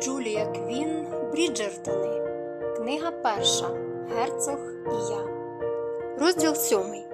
Джулія Квін Бріджертони. Книга перша. Герцог і я. Розділ сьомий.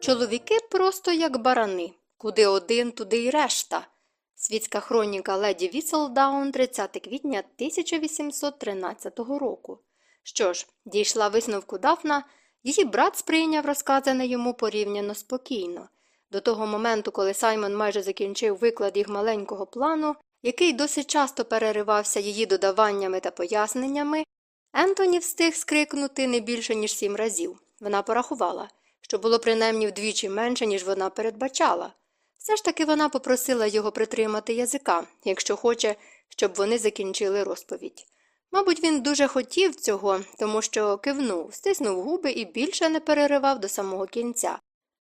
Чоловіки просто як барани. Куди один, туди й решта. Світська хроніка леді Віселдаун 30 квітня 1813 року. Що ж, дійшла висновку Дафна, її брат сприйняв розказане йому порівняно спокійно. До того моменту, коли Саймон майже закінчив виклад їх маленького плану, який досить часто переривався її додаваннями та поясненнями, Ентоні встиг скрикнути не більше, ніж сім разів. Вона порахувала, що було принаймні вдвічі менше, ніж вона передбачала. Все ж таки вона попросила його притримати язика, якщо хоче, щоб вони закінчили розповідь. Мабуть, він дуже хотів цього, тому що кивнув, стиснув губи і більше не переривав до самого кінця.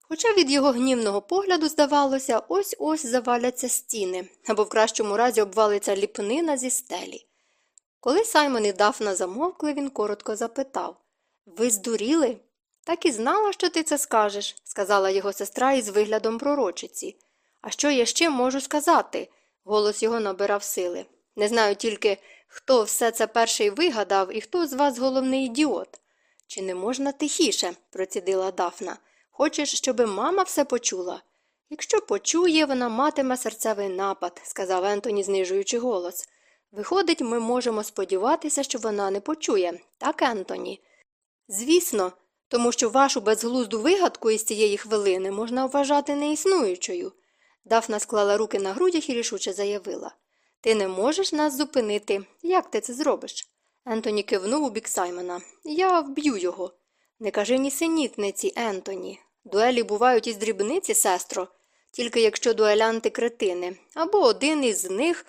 Хоча від його гнівного погляду, здавалося, ось ось заваляться стіни, або в кращому разі обвалиться ліпнина зі стелі. Коли Саймон і Дафна замовкли, він коротко запитав Ви здуріли? Так і знала, що ти це скажеш, сказала його сестра із виглядом пророчиці. А що я ще можу сказати? Голос його набирав сили. Не знаю тільки, хто все це перший вигадав і хто з вас головний ідіот. Чи не можна тихіше? процідила Дафна. Хочеш, щоби мама все почула? Якщо почує, вона матиме серцевий напад, сказав Ентоні, знижуючи голос. Виходить, ми можемо сподіватися, що вона не почує, так, Ентоні? Звісно, тому що вашу безглузду вигадку із цієї хвилини можна вважати неіснуючою. Дафна склала руки на грудях і рішуче заявила Ти не можеш нас зупинити. Як ти це зробиш? Ентоні кивнув у бік Саймона. Я вб'ю його. Не кажи ні синітниці, Ентоні. Дуелі бувають із дрібниці, сестро, тільки якщо дуелянти кретини, або один із них.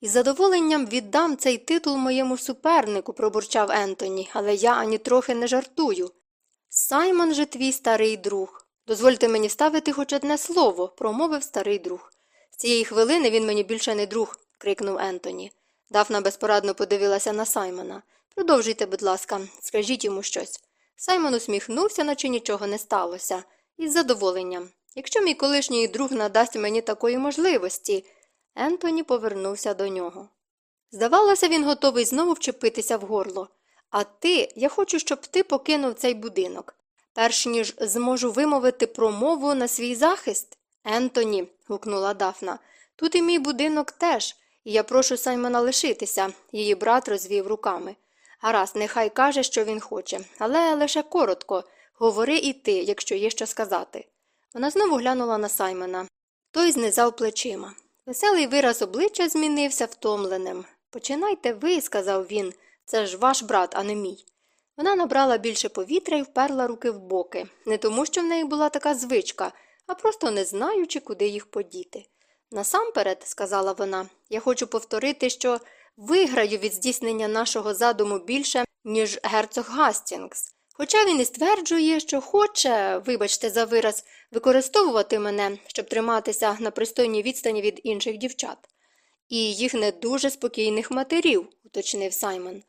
Із задоволенням віддам цей титул моєму супернику, пробурчав Ентоні, але я ані трохи не жартую. Саймон же твій старий друг. Дозвольте мені ставити хоч одне слово, промовив старий друг. З цієї хвилини він мені більше не друг, крикнув Ентоні. Дафна безпорадно подивилася на Саймона. Продовжуйте, будь ласка, скажіть йому щось. Саймон усміхнувся, наче нічого не сталося, із задоволенням. Якщо мій колишній друг надасть мені такої можливості. Ентоні повернувся до нього. Здавалося, він готовий знову вчепитися в горло. А ти, я хочу, щоб ти покинув цей будинок. Перш ніж зможу вимовити промову на свій захист. Ентоні, гукнула Дафна, тут і мій будинок теж, і я прошу Саймона лишитися, її брат розвів руками. Гаразд, нехай каже, що він хоче, але лише коротко говори і ти, якщо є що сказати. Вона знову глянула на Саймона. Той знизав плечима. Веселий вираз обличчя змінився втомленим. Починайте ви, сказав він, це ж ваш брат, а не мій. Вона набрала більше повітря і вперла руки в боки, не тому, що в неї була така звичка, а просто не знаючи, куди їх подіти. Насамперед, сказала вона, я хочу повторити, що виграю від здійснення нашого задуму більше, ніж герцог Гастінгс. Хоча він і стверджує, що хоче, вибачте за вираз, використовувати мене, щоб триматися на пристойній відстані від інших дівчат. І їх не дуже спокійних матерів, уточнив Саймон.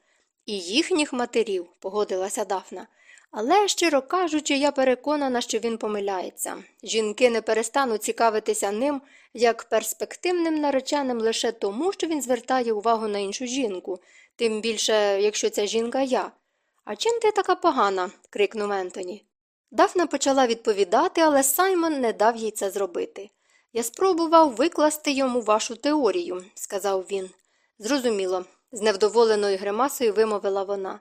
І їхніх матерів, погодилася Дафна. Але, щиро кажучи, я переконана, що він помиляється. Жінки не перестануть цікавитися ним як перспективним нареченим лише тому, що він звертає увагу на іншу жінку, тим більше, якщо ця жінка я. А чим ти така погана? крикнув Ентоні. Дафна почала відповідати, але Саймон не дав їй це зробити. Я спробував викласти йому вашу теорію, сказав він. Зрозуміло, з невдоволеною гримасою вимовила вона.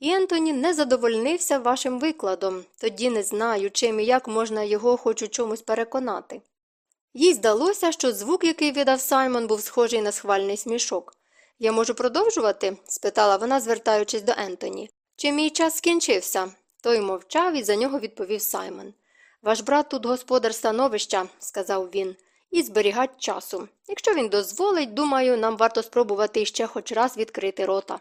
І Ентоні не задовольнився вашим викладом, тоді не знаю, чим і як можна його хоч у чомусь переконати. Їй здалося, що звук, який видав Саймон, був схожий на схвальний смішок. Я можу продовжувати? спитала вона, звертаючись до Ентоні. Чи мій час скінчився? Той мовчав і за нього відповів Саймон. Ваш брат тут господар становища, сказав він, і зберігать часу. Якщо він дозволить, думаю, нам варто спробувати іще хоч раз відкрити рота.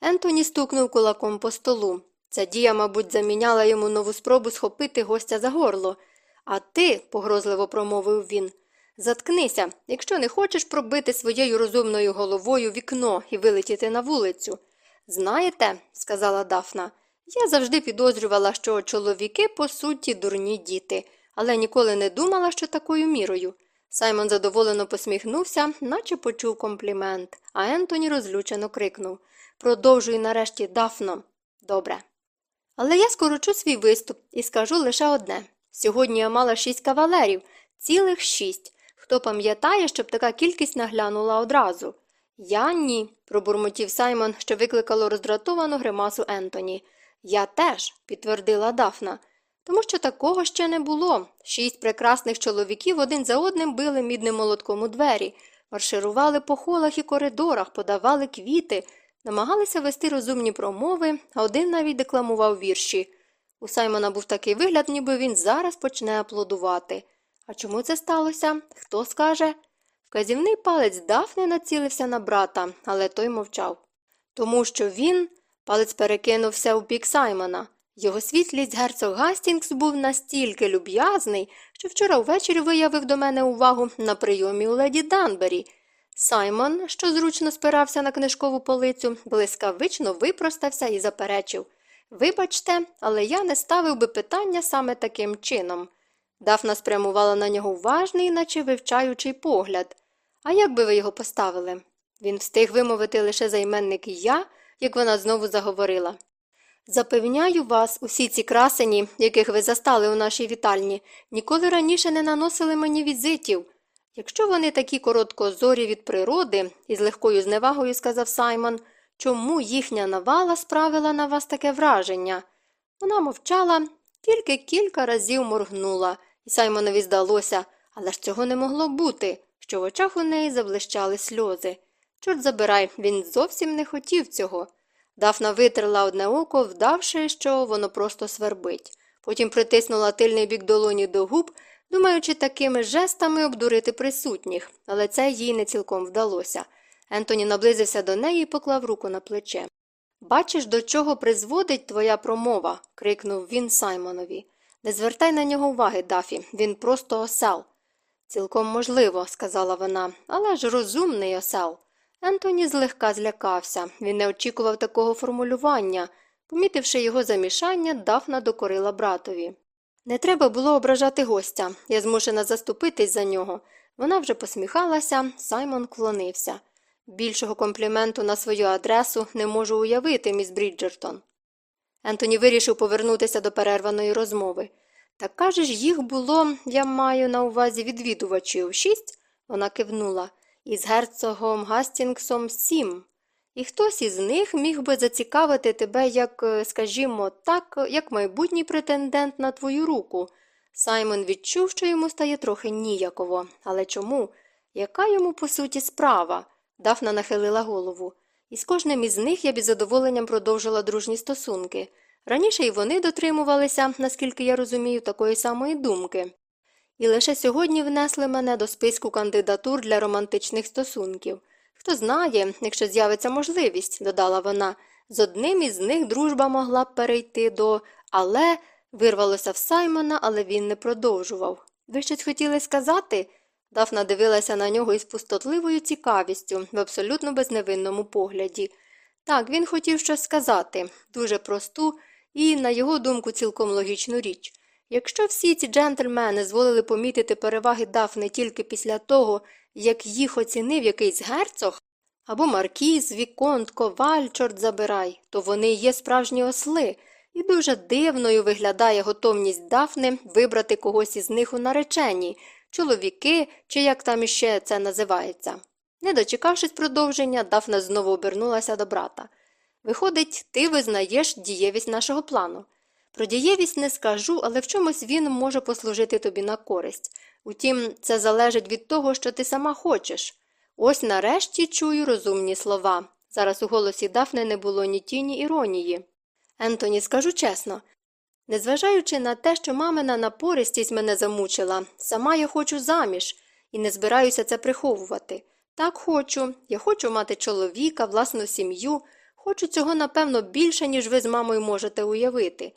Ентоні стукнув кулаком по столу. Ця дія, мабуть, заміняла йому нову спробу схопити гостя за горло. А ти, погрозливо промовив він, заткнися, якщо не хочеш пробити своєю розумною головою вікно і вилетіти на вулицю. Знаєте, сказала Дафна, я завжди підозрювала, що чоловіки, по суті, дурні діти, але ніколи не думала, що такою мірою. Саймон задоволено посміхнувся, наче почув комплімент, а Ентоні розлючено крикнув Продовжуй нарешті, Дафно. Добре. Але я скорочу свій виступ і скажу лише одне сьогодні я мала шість кавалерів, цілих шість. Хто пам'ятає, щоб така кількість наглянула одразу? Я ні, пробурмотів Саймон, що викликало роздратовану гримасу Ентоні. Я теж, підтвердила Дафна, тому що такого ще не було. Шість прекрасних чоловіків один за одним били мідним молотком у двері, марширували по холах і коридорах, подавали квіти, намагалися вести розумні промови, а один навіть декламував вірші. У Саймона був такий вигляд, ніби він зараз почне аплодувати. А чому це сталося? Хто скаже? Вказівний палець Дафни націлився на брата, але той мовчав. Тому що він, палець перекинувся у бік Саймона. Його світлість герцог Гастінгс був настільки люб'язний, що вчора ввечері виявив до мене увагу на прийомі у леді Данбері. Саймон, що зручно спирався на книжкову полицю, блискавично випростався і заперечив Вибачте, але я не ставив би питання саме таким чином. Дафна спрямувала на нього уважний, наче вивчаючий погляд. А як би ви його поставили? Він встиг вимовити лише займенник я, як вона знову заговорила. Запевняю вас, усі ці красені, яких ви застали у нашій вітальні, ніколи раніше не наносили мені візитів. Якщо вони такі короткозорі від природи, із легкою зневагою сказав Саймон, чому їхня навала справила на вас таке враження? Вона мовчала, тільки кілька разів моргнула, і Саймонові здалося, але ж цього не могло бути, що в очах у неї заблищали сльози. Чорт забирай, він зовсім не хотів цього. Дафна витерла одне око, вдавши, що воно просто свербить. Потім притиснула тильний бік долоні до губ, думаючи такими жестами обдурити присутніх, але це їй не цілком вдалося. Ентоні наблизився до неї і поклав руку на плече. Бачиш, до чого призводить твоя промова, крикнув він Саймонові. Не звертай на нього уваги, Дафі, він просто осел. Цілком можливо, сказала вона, але ж розумний осел. Ентоні злегка злякався, він не очікував такого формулювання. Помітивши його замішання, Дафна докорила братові. Не треба було ображати гостя, я змушена заступитись за нього. Вона вже посміхалася, Саймон клонився. Більшого компліменту на свою адресу не можу уявити, міс Бріджертон. Ентоні вирішив повернутися до перерваної розмови. Так кажеш, їх було, я маю на увазі відвідувачів, шість? Вона кивнула. Із герцогом Гастінгсом сім. І хтось із них міг би зацікавити тебе, як, скажімо, так, як майбутній претендент на твою руку. Саймон відчув, що йому стає трохи ніяково. Але чому? Яка йому, по суті, справа? Дафна нахилила голову. І з кожним із них я б із задоволенням продовжила дружні стосунки. Раніше й вони дотримувалися, наскільки я розумію, такої самої думки. І лише сьогодні внесли мене до списку кандидатур для романтичних стосунків. Хто знає, якщо з'явиться можливість, додала вона, з одним із них дружба могла б перейти до але вирвалося в Саймона, але він не продовжував. Ви щось хотіли сказати? Дафна дивилася на нього із пустотливою цікавістю, в абсолютно безневинному погляді. Так, він хотів щось сказати, дуже просту і, на його думку, цілком логічну річ. Якщо всі ці джентльмени зволили помітити переваги Дафни тільки після того, як їх оцінив якийсь герцог, або маркіз, віконт, коваль, чорт забирай, то вони є справжні осли, і дуже дивною виглядає готовність Дафни вибрати когось із них у нареченні, чоловіки чи як там іще це називається. Не дочекавшись продовження, Дафна знову обернулася до брата. Виходить, ти визнаєш дієвість нашого плану. Про дієвість не скажу, але в чомусь він може послужити тобі на користь. Утім, це залежить від того, що ти сама хочеш. Ось нарешті чую розумні слова. Зараз у голосі Дафни не було ні тіні іронії. Ентоні, скажу чесно. Незважаючи на те, що мамина напористість мене замучила, сама я хочу заміж і не збираюся це приховувати. Так хочу, я хочу мати чоловіка, власну сім'ю, хочу цього, напевно, більше, ніж ви з мамою можете уявити.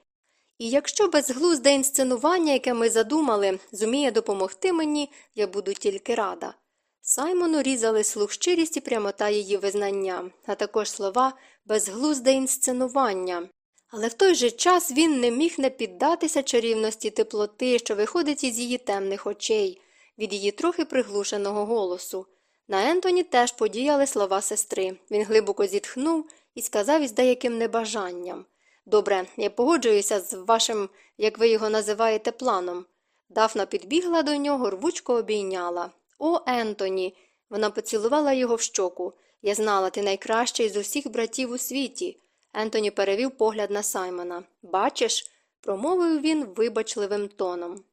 І якщо безглузде інсценування, яке ми задумали, зуміє допомогти мені, я буду тільки рада. Саймону різали слух щирість і прямота її визнання, а також слова безглузде інсценування. Але в той же час він не міг не піддатися чарівності теплоти, що виходить із її темних очей. від її трохи приглушеного голосу. На Ентоні теж подіяли слова сестри. Він глибоко зітхнув і сказав із деяким небажанням Добре, я погоджуюся з вашим, як ви його називаєте, планом. Дафна підбігла до нього, рвучко обійняла. О, Ентоні. Вона поцілувала його в щоку. Я знала, ти найкращий з усіх братів у світі. Ентоні перевів погляд на Саймона. Бачиш, промовив він вибачливим тоном.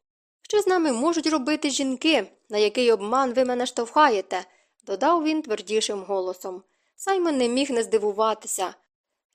Що з нами можуть робити жінки, на який обман ви мене штовхаєте? додав він твердішим голосом. Саймон не міг не здивуватися.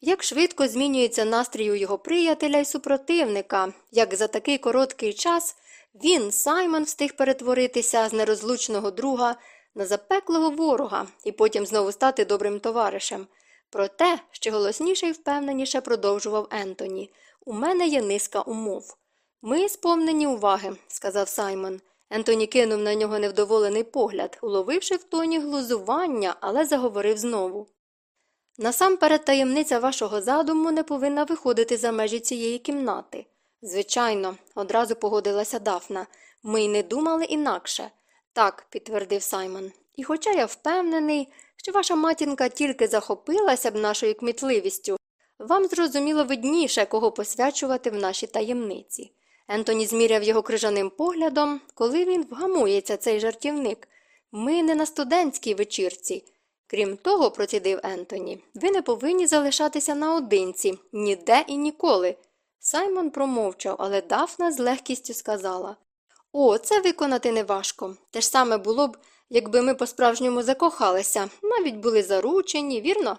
Як швидко змінюється настрій у його приятеля і супротивника, як за такий короткий час він, Саймон, встиг перетворитися з нерозлучного друга на запеклого ворога і потім знову стати добрим товаришем. Проте, ще голосніше і впевненіше продовжував Ентоні, у мене є низка умов. Ми сповнені уваги, сказав Саймон. Ентоні кинув на нього невдоволений погляд, уловивши в тоні глузування, але заговорив знову. Насамперед таємниця вашого задуму не повинна виходити за межі цієї кімнати. Звичайно, одразу погодилася Дафна. Ми й не думали інакше. Так, підтвердив Саймон. І хоча я впевнений, що ваша матінка тільки захопилася б нашою кмітливістю, вам зрозуміло видніше, кого посвячувати в наші таємниці. Ентоні зміряв його крижаним поглядом, коли він вгамується, цей жартівник. Ми не на студентській вечірці. Крім того, процідив Ентоні, ви не повинні залишатися наодинці, ніде і ніколи. Саймон промовчав, але Дафна з легкістю сказала О, це виконати неважко. Те ж саме було б, якби ми по-справжньому закохалися, навіть були заручені, вірно?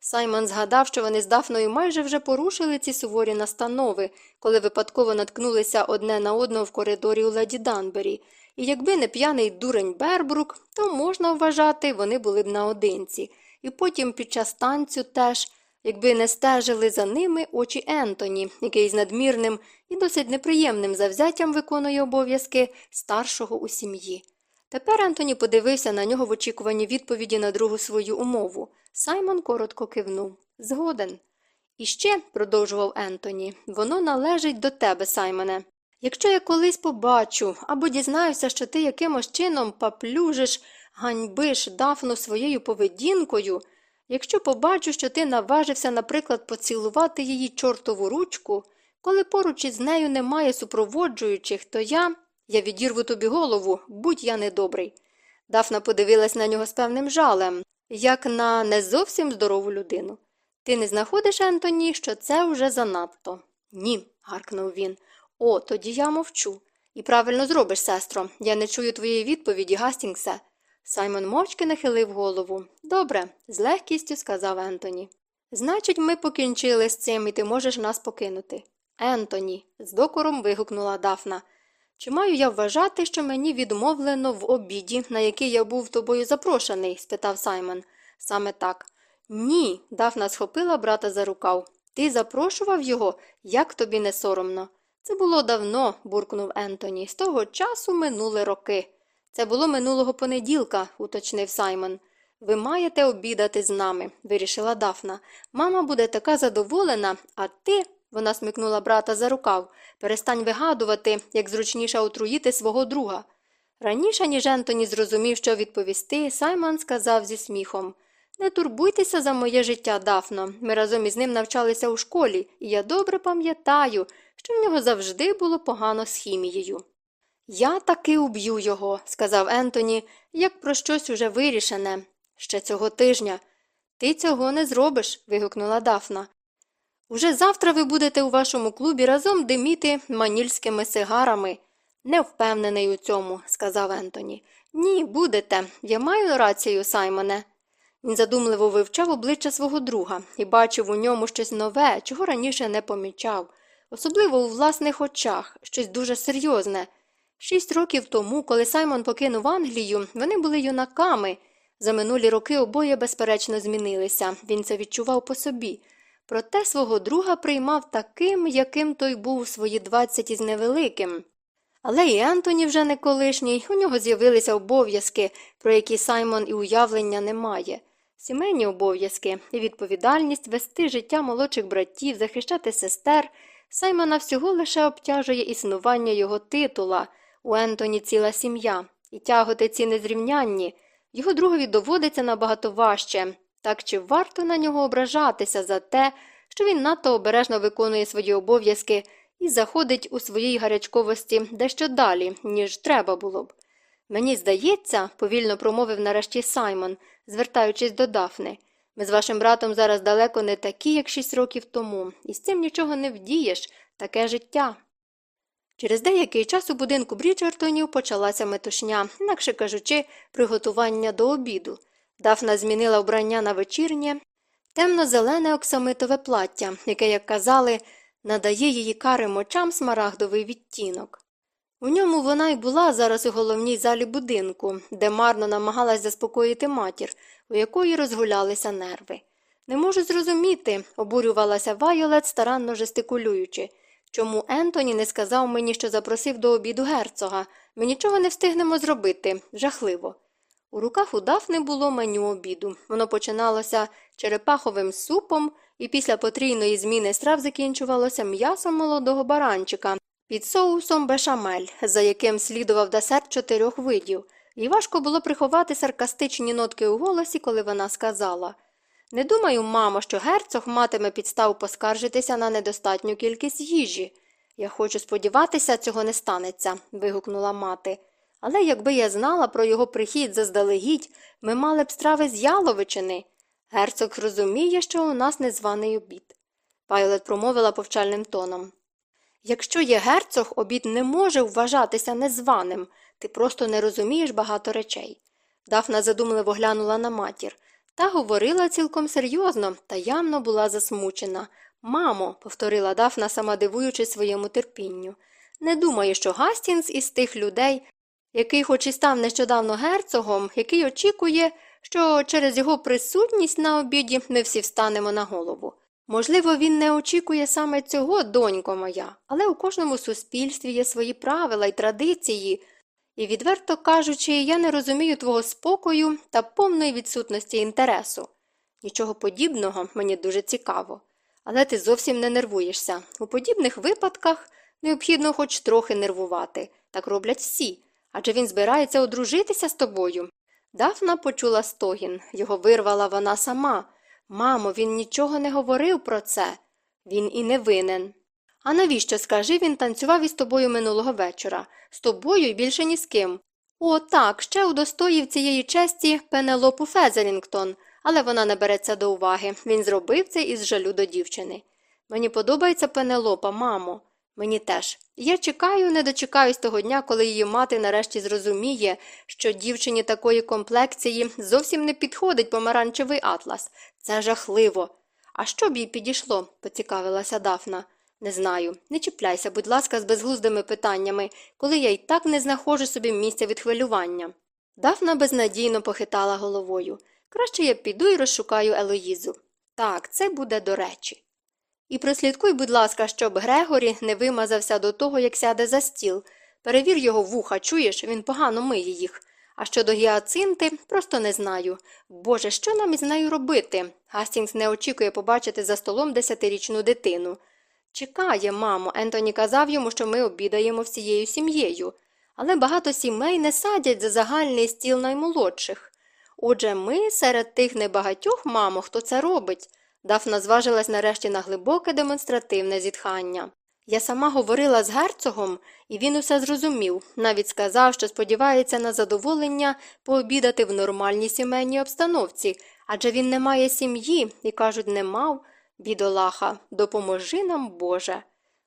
Саймон згадав, що вони з Дафною майже вже порушили ці суворі настанови, коли випадково наткнулися одне на одного в коридорі у леді Данбері, і якби не п'яний дурень Бербрук, то можна вважати, вони були б наодинці, і потім під час танцю теж, якби не стежили за ними очі Ентоні, який з надмірним і досить неприємним завзяттям виконує обов'язки старшого у сім'ї. Тепер Ентоні подивився на нього в очікуванні відповіді на другу свою умову. Саймон коротко кивнув. Згоден. І ще, продовжував Ентоні, воно належить до тебе, Саймоне. Якщо я колись побачу або дізнаюся, що ти якимось чином паплюжиш, ганьбиш дафну своєю поведінкою, якщо побачу, що ти наважився, наприклад, поцілувати її чортову ручку, коли поруч із нею немає супроводжуючих, то я. Я відірву тобі голову, будь я недобрий. Дафна подивилась на нього з певним жалем, як на не зовсім здорову людину. Ти не знаходиш, Ентоні, що це вже занадто? Ні, гаркнув він. О, тоді я мовчу. І правильно зробиш, сестро. Я не чую твоєї відповіді, Гастінгсе. Саймон мовчки нахилив голову. Добре, з легкістю сказав Ентоні. Значить, ми покінчили з цим, і ти можеш нас покинути. Ентоні, з докором вигукнула Дафна. Чи маю я вважати, що мені відмовлено в обіді, на який я був тобою запрошений? спитав Саймон. Саме так. Ні, Дафна схопила брата за рукав. Ти запрошував його, як тобі не соромно. Це було давно, буркнув Ентоні. З того часу минули роки. Це було минулого понеділка, уточнив Саймон. Ви маєте обідати з нами, вирішила Дафна. Мама буде така задоволена, а ти. Вона смикнула брата за рукав. Перестань вигадувати, як зручніше отруїти свого друга. Раніше, ніж Ентоні зрозумів, що відповісти, Саймон сказав зі сміхом Не турбуйтеся за моє життя, Дафно. Ми разом із ним навчалися у школі, і я добре пам'ятаю, що в нього завжди було погано з хімією. Я таки уб'ю його, сказав Ентоні, як про щось уже вирішене. Ще цього тижня. Ти цього не зробиш. вигукнула Дафна. Уже завтра ви будете у вашому клубі разом диміти манільськими сигарами. Не впевнений у цьому, сказав Ентоні. Ні, будете. Я маю рацію, Саймоне. Він задумливо вивчав обличчя свого друга і бачив у ньому щось нове, чого раніше не помічав, особливо у власних очах, щось дуже серйозне. Шість років тому, коли Саймон покинув Англію, вони були юнаками. За минулі роки обоє безперечно змінилися. Він це відчував по собі. Проте свого друга приймав таким, яким той був у свої двадцять із невеликим. Але і Ентоні вже не колишній, у нього з'явилися обов'язки, про які Саймон і уявлення не має. Сімейні обов'язки і відповідальність вести життя молодших братів, захищати сестер. Саймона всього лише обтяжує існування його титула, у Ентоні ціла сім'я, і тяготи ці незрівнянні. Його другові доводиться набагато важче, так чи варто на нього ображатися за те, що він надто обережно виконує свої обов'язки і заходить у своїй гарячковості дещо далі, ніж треба було б. Мені здається, повільно промовив нарешті Саймон, звертаючись до Дафни. Ми з вашим братом зараз далеко не такі, як шість років тому, і з цим нічого не вдієш, таке життя. Через деякий час у будинку Бріджертонів почалася метушня, інакше кажучи, приготування до обіду. Дафна змінила вбрання на вечірнє, темно-зелене оксамитове плаття, яке, як казали, надає її карим очам смарагдовий відтінок. У ньому вона й була зараз у головній залі будинку, де марно намагалась заспокоїти матір, у якої розгулялися нерви. Не можу зрозуміти, обурювалася Вайолет, старанно жестикулюючи. Чому Ентоні не сказав мені, що запросив до обіду герцога? Ми нічого не встигнемо зробити. Жахливо. У руках у Дафни було меню обіду. Воно починалося черепаховим супом, і після потрійної зміни страв закінчувалося м'ясом молодого баранчика під соусом бешамель, за яким слідував десерт чотирьох видів, і важко було приховати саркастичні нотки у голосі, коли вона сказала Не думаю, мамо, що герцог матиме підстав поскаржитися на недостатню кількість їжі. Я хочу сподіватися, цього не станеться, вигукнула мати. Але якби я знала про його прихід заздалегідь, ми мали б страви з яловичини. Герцог розуміє, що у нас незваний обід. Пайлет промовила повчальним тоном. Якщо є герцог, обід не може вважатися незваним, ти просто не розумієш багато речей. Дафна задумливо глянула на матір. Та говорила цілком серйозно та явно була засмучена. Мамо, повторила Дафна, сама дивуючись своєму терпінню, не думаю, що Гастінс із тих людей, який, хоч і став нещодавно герцогом, який очікує, що через його присутність на обіді ми всі встанемо на голову. Можливо, він не очікує саме цього, донько моя, але у кожному суспільстві є свої правила й традиції, і, відверто кажучи, я не розумію твого спокою та повної відсутності інтересу. Нічого подібного мені дуже цікаво. Але ти зовсім не нервуєшся. У подібних випадках необхідно хоч трохи нервувати, так роблять всі, адже він збирається одружитися з тобою. Дафна почула стогін, його вирвала вона сама. Мамо, він нічого не говорив про це. Він і не винен. А навіщо, скажи, він танцював із тобою минулого вечора, з тобою і більше ні з ким. О, так, ще удостоїв цієї честі Пенелопу Фезерінгтон, але вона не береться до уваги. Він зробив це із жалю до дівчини. Мені подобається Пенелопа, мамо. Мені теж. Я чекаю, не дочекаюсь того дня, коли її мати нарешті зрозуміє, що дівчині такої комплекції зовсім не підходить помаранчевий атлас. Це жахливо. А що б їй підійшло? поцікавилася Дафна. Не знаю. Не чіпляйся, будь ласка, з безглуздими питаннями, коли я й так не знаходжу собі місця від хвилювання. Дафна безнадійно похитала головою. Краще я піду і розшукаю Елоїзу. Так, це буде до речі. І прослідкуй, будь ласка, щоб Грегорі не вимазався до того, як сяде за стіл. Перевір його вуха, чуєш, він погано миє їх. А щодо гіацинти, просто не знаю. Боже, що нам із нею робити? Гастінгс не очікує побачити за столом десятирічну дитину. Чекає, мамо, Ентоні казав йому, що ми обідаємо всією сім'єю, але багато сімей не садять за загальний стіл наймолодших. Отже, ми серед тих небагатьох, мамо, хто це робить. Дафна зважилась нарешті на глибоке демонстративне зітхання. Я сама говорила з герцогом, і він усе зрозумів, навіть сказав, що сподівається на задоволення пообідати в нормальній сімейній обстановці, адже він не має сім'ї і, кажуть, не мав. Бідолаха, допоможи нам, Боже.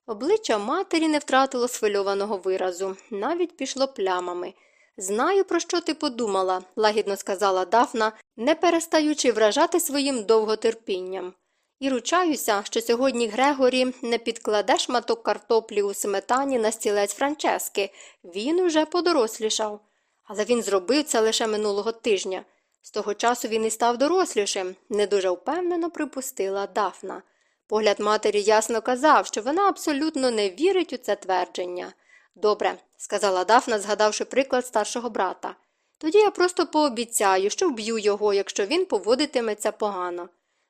Обличчя матері не втратило схвильованого виразу, навіть пішло плямами. Знаю, про що ти подумала, лагідно сказала Дафна, не перестаючи вражати своїм довготерпінням. І ручаюся, що сьогодні Грегорі не підкладе шматок картоплі у сметані на стілець Франчески. Він уже подорослішав. Але він зробив це лише минулого тижня. З того часу він і став дорослішим, не дуже впевнено припустила Дафна. Погляд матері ясно казав, що вона абсолютно не вірить у це твердження. Добре, сказала Дафна, згадавши приклад старшого брата. Тоді я просто пообіцяю, що вб'ю його, якщо він поводитиметься погано.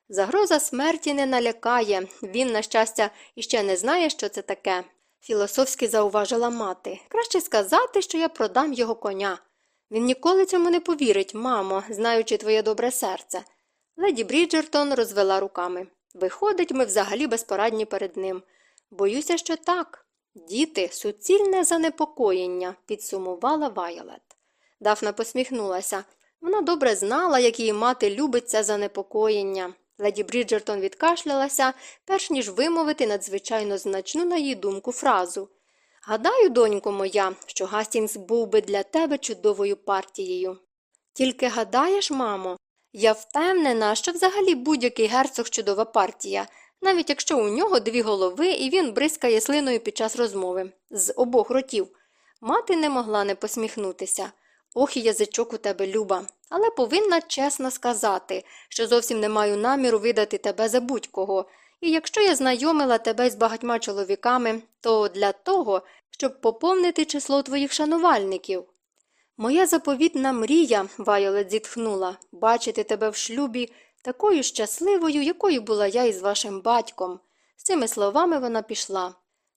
Загроза смерті не налякає, він, на щастя, іще не знає, що це таке. Філософськи зауважила мати. Краще сказати, що я продам його коня. Він ніколи цьому не повірить, мамо, знаючи твоє добре серце. Леді Бріджертон розвела руками. Виходить, ми взагалі безпорадні перед ним. Боюся, що так. Діти, суцільне занепокоєння, підсумувала Вайолет. Дафна посміхнулася. Вона добре знала, як її мати любить це занепокоєння. Леді Бріджертон відкашлялася, перш ніж вимовити надзвичайно значну, на її думку, фразу. Гадаю, донько моя, що Гастінгс був би для тебе чудовою партією. Тільки гадаєш, мамо, я впевнена, що взагалі будь-який герцог чудова партія, навіть якщо у нього дві голови і він бризкає слиною під час розмови з обох ротів. Мати не могла не посміхнутися. Ох і язичок у тебе, Люба, але повинна чесно сказати, що зовсім не маю наміру видати тебе за будь-кого, і якщо я знайомила тебе з багатьма чоловіками, то для того, щоб поповнити число твоїх шанувальників. Моя заповітна мрія, Вайолет зітхнула, бачити тебе в шлюбі такою щасливою, якою була я із вашим батьком. З цими словами вона пішла,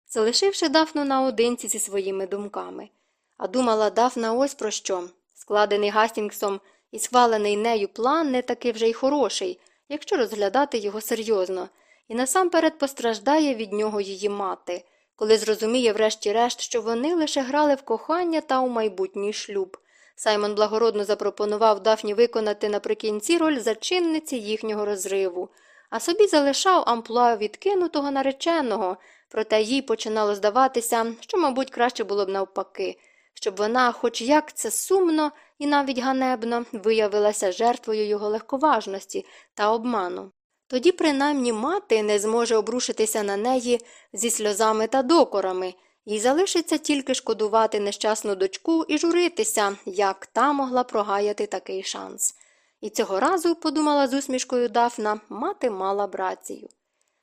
залишивши Дафну наодинці зі своїми думками. А думала Дафна ось про що. Складений Гастінгсом і схвалений нею план не такий вже й хороший, якщо розглядати його серйозно, і насамперед постраждає від нього її мати, коли зрозуміє, врешті-решт, що вони лише грали в кохання та у майбутній шлюб. Саймон благородно запропонував Дафні виконати наприкінці роль зачинниці їхнього розриву, а собі залишав амплуа відкинутого нареченого, проте їй починало здаватися, що, мабуть, краще було б навпаки щоб вона, хоч як це сумно і навіть ганебно, виявилася жертвою його легковажності та обману. Тоді, принаймні, мати не зможе обрушитися на неї зі сльозами та докорами, їй залишиться тільки шкодувати нещасну дочку і журитися, як та могла прогаяти такий шанс. І цього разу, подумала з усмішкою Дафна, мати мала брацію.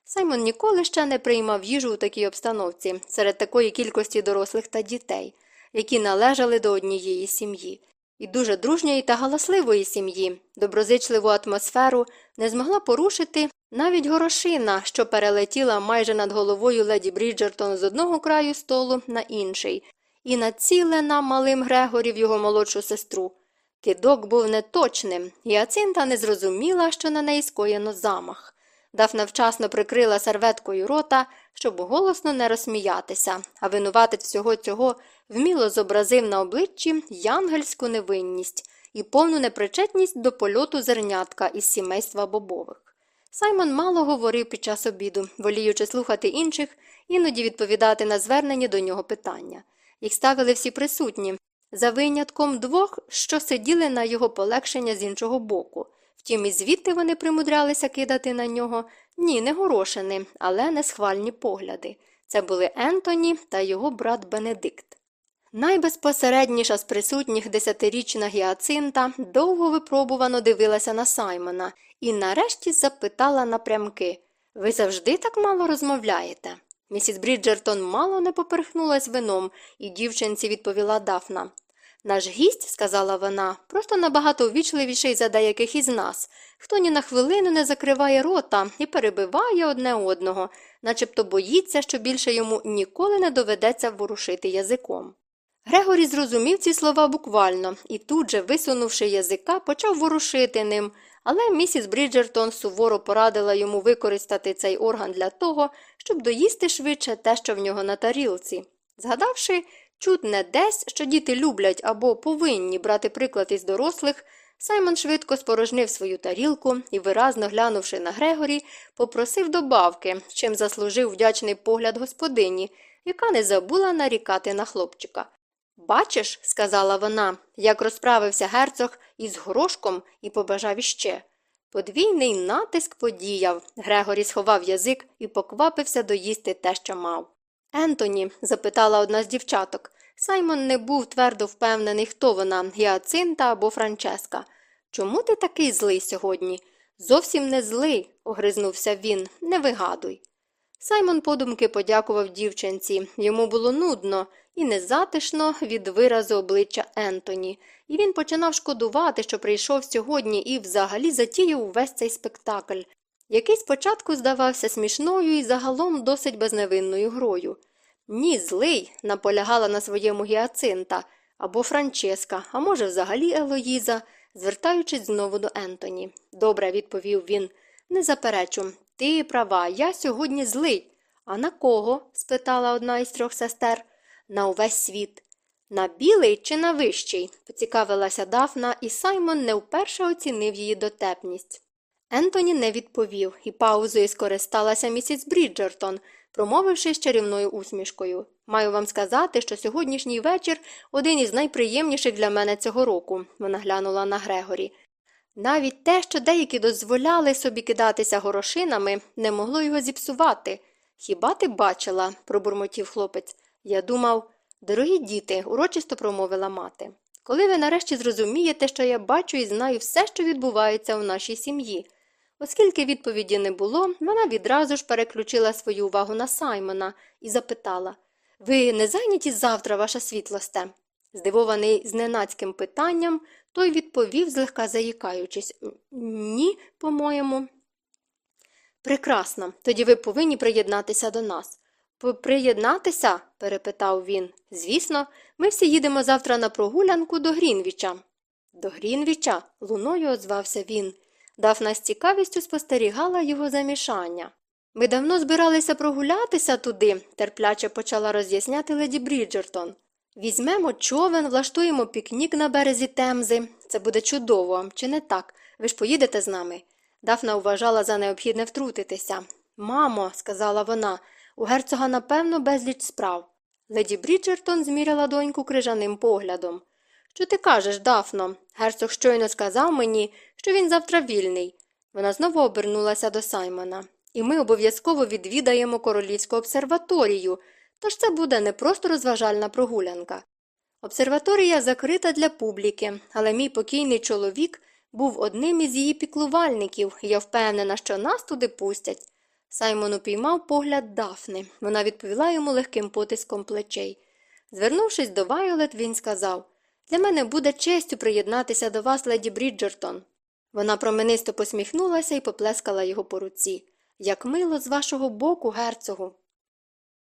Саймон ніколи ще не приймав їжу у такій обстановці серед такої кількості дорослих та дітей які належали до однієї сім'ї, і дуже дружньої та галасливої сім'ї, доброзичливу атмосферу не змогла порушити навіть горошина, що перелетіла майже над головою леді Бріджертон з одного краю столу на інший, і націлена малим Грегорів його молодшу сестру. Кидок був неточним, і Ацинта не зрозуміла, що на неї скоєно замах. Дафна вчасно прикрила серветкою рота, щоб голосно не розсміятися, а винуватець всього цього вміло зобразив на обличчі янгельську невинність і повну непричетність до польоту зернятка із сімейства бобових. Саймон мало говорив під час обіду, воліючи слухати інших, іноді відповідати на звернені до нього питання. Їх ставили всі присутні, за винятком двох, що сиділи на його полегшення з іншого боку. Втім, і звідти вони примудрялися кидати на нього ні, не горошини, але не схвальні погляди. Це були Ентоні та його брат Бенедикт. Найбезпосередніша з присутніх десятирічна гіацинта довго випробувано дивилася на Саймона і нарешті запитала напрямки Ви завжди так мало розмовляєте? Місіс Бріджертон мало не поперхнулась вином, і дівчинці відповіла Дафна. Наш гість, сказала вона, просто набагато увічливіший за деяких із нас, хто ні на хвилину не закриває рота і перебиває одне одного, начебто боїться, що більше йому ніколи не доведеться ворушити язиком. Грегорі зрозумів ці слова буквально і тут же, висунувши язика, почав ворушити ним, але місіс Бріджертон суворо порадила йому використати цей орган для того, щоб доїсти швидше те, що в нього на тарілці. Згадавши, чутне десь, що діти люблять або повинні брати приклад із дорослих, Саймон швидко спорожнив свою тарілку і, виразно глянувши на Грегорі, попросив добавки, чим заслужив вдячний погляд господині, яка не забула нарікати на хлопчика. Бачиш, сказала вона, як розправився герцог із горошком і побажав іще. Подвійний натиск подіяв. Грегорі сховав язик і поквапився доїсти те, що мав. Ентоні, запитала одна з дівчаток. Саймон не був твердо впевнений, хто вона, Гіацинта або Франческа. Чому ти такий злий сьогодні? Зовсім не злий, огризнувся він, не вигадуй. Саймон подумки подякував дівчинці. Йому було нудно і незатишно від виразу обличчя Ентоні, і він починав шкодувати, що прийшов сьогодні і взагалі затіяв увесь цей спектакль, який спочатку здавався смішною і загалом досить безневинною грою. Ні, злий, наполягала на своєму гіацинта, або Франческа, а може, взагалі Елоїза, звертаючись знову до Ентоні. Добре, відповів він. Не заперечу. Ти права, я сьогодні злий. А на кого? спитала одна із трьох сестер. На увесь світ. На білий чи на вищий? поцікавилася Дафна, і Саймон не вперше оцінив її дотепність. Ентоні не відповів, і паузою скористалася місіс Бріджертон, промовивши з чарівною усмішкою. Маю вам сказати, що сьогоднішній вечір один із найприємніших для мене цього року, вона глянула на Грегорі. Навіть те, що деякі дозволяли собі кидатися горошинами, не могло його зіпсувати. Хіба ти бачила? пробурмотів хлопець. Я думав, дорогі діти, урочисто промовила мати. Коли ви нарешті зрозумієте, що я бачу і знаю все, що відбувається у нашій сім'ї. Оскільки відповіді не було, вона відразу ж переключила свою увагу на Саймона і запитала Ви не зайняті завтра, ваша світлосте? Здивований зненацьким питанням, той відповів, злегка заїкаючись Ні, по-моєму. Прекрасно, тоді ви повинні приєднатися до нас. Приєднатися? перепитав він. Звісно, ми всі їдемо завтра на прогулянку до Грінвіча. До Грінвіча? луною озвався він. Дафна з цікавістю спостерігала його замішання. Ми давно збиралися прогулятися туди, терпляче почала роз'ясняти леді Бріджертон. Візьмемо човен, влаштуємо пікнік на березі Темзи. Це буде чудово, чи не так? Ви ж поїдете з нами? Дафна вважала за необхідне втрутитися. Мамо, сказала вона, у герцога, напевно, безліч справ. Леді Бріджертон зміряла доньку крижаним поглядом. Що ти кажеш, Дафно? Герцог щойно сказав мені, що він завтра вільний. Вона знову обернулася до Саймона. І ми обов'язково відвідаємо королівську обсерваторію, тож це буде не просто розважальна прогулянка. Обсерваторія закрита для публіки, але мій покійний чоловік був одним із її піклувальників, і я впевнена, що нас туди пустять. Саймон упіймав погляд Дафни. Вона відповіла йому легким потиском плечей. Звернувшись до Вайолет, він сказав Для мене буде честю приєднатися до вас, леді Бріджертон. Вона променисто посміхнулася і поплескала його по руці. Як мило з вашого боку, герцогу.